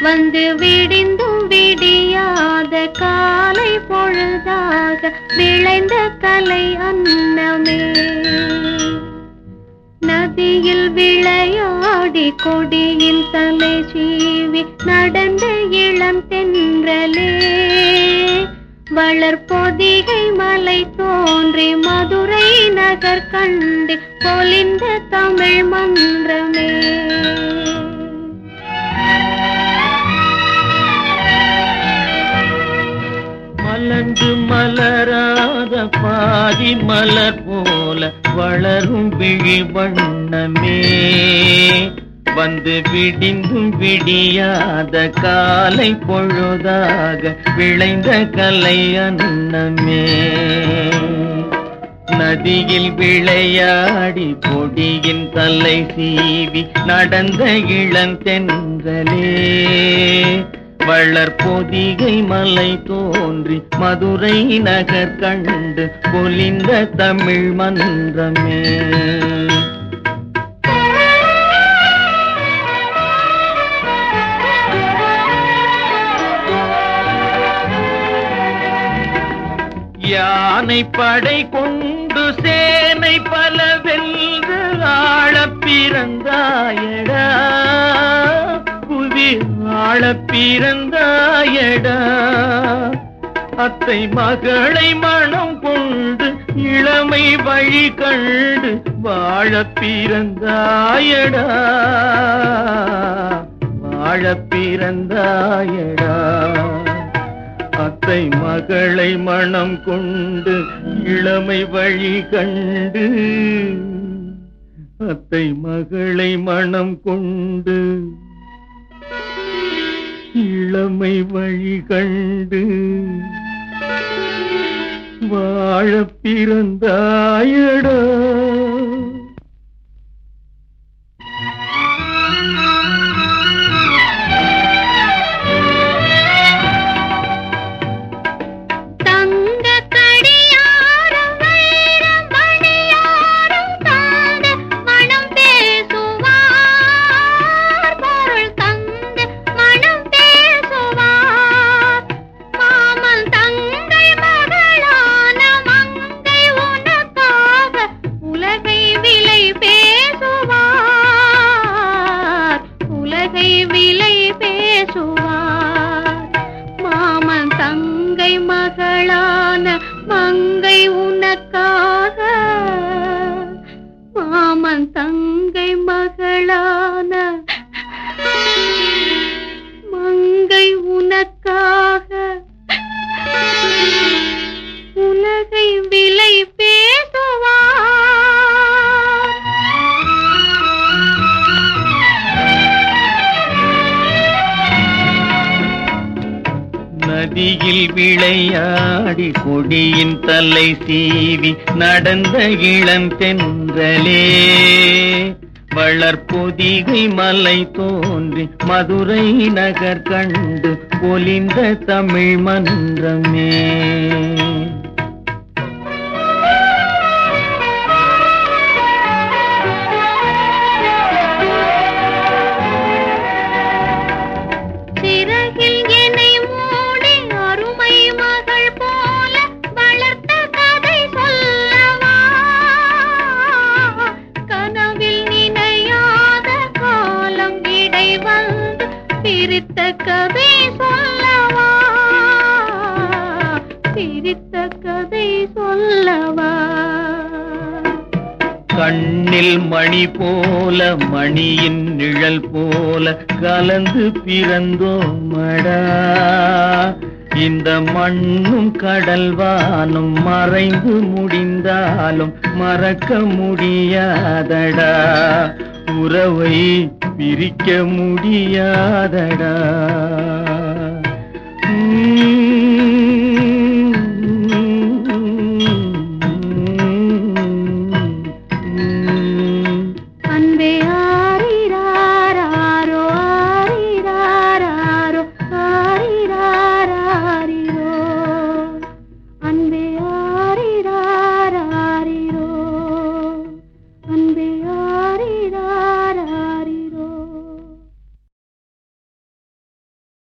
வந்து விடிந்தும் விடியாத காலை பொழுதாக விளைந்த கலை அன்னமே. நதியில் விளையாடி கொடியில் தலை சீவி நடந்த இளம் தென்றலே. வளர்பொதிகை மலை தோன்றி மதுரை நகர் கண்டு பொலிந்த தமிழ் மன்றமே. மலர்ந்து மலராத பாதி மலர் போல வளரும் விழி வண்ணமே. வந்து விடிந்தும் விடியாத காலை பொழுதாக விளைந்த கலை அன்னமே. நதியில் விளையாடி பொடியின் தலை சீவி நடந்த இளந்தென்றலே வளர்பொதிகை மலை தோன்றி மதுரை நகர் கண்டு பொலிந்த தமிழ் மன்றமே. யானை படை கொண்டு சேனை பல வென்று ஆளப் பிறந்தாயடா. புவி ஆளப் பிறந்தாயடா. அத்தை மகளை மனம் கொண்டு இளமை வழி கண்டு வாழப் பிறந்தாயடா. வாழப் பிறந்தாயடா. அத்தை மகளை மனம் கொண்டு இளமை வழி கண்டு அத்தை மகளை மனம் கொண்டு இளமை வழி கண்டு வாழ பிறந்தாயடா. உனக்காக மாமன் தங்கை மகளான வீதியில் விளையாடி கொடியின் தலை சீவி நடந்த இளம் தென்றலே. வளர்பொதிகை மலை தோன்றி மதுரை நகர் கண்டு பொலிந்த தமிழ் மன்றமே. சொல்லவா? கண்ணில் மணி போல மணியின் நிழல் போல கலந்து பிறந்தோமடா. இந்த மண்ணும் கடல்வானும் மறைந்து முடிந்தாலும் மறக்க முடியாதடா. உறவை பிரிக்க முடியாதடா.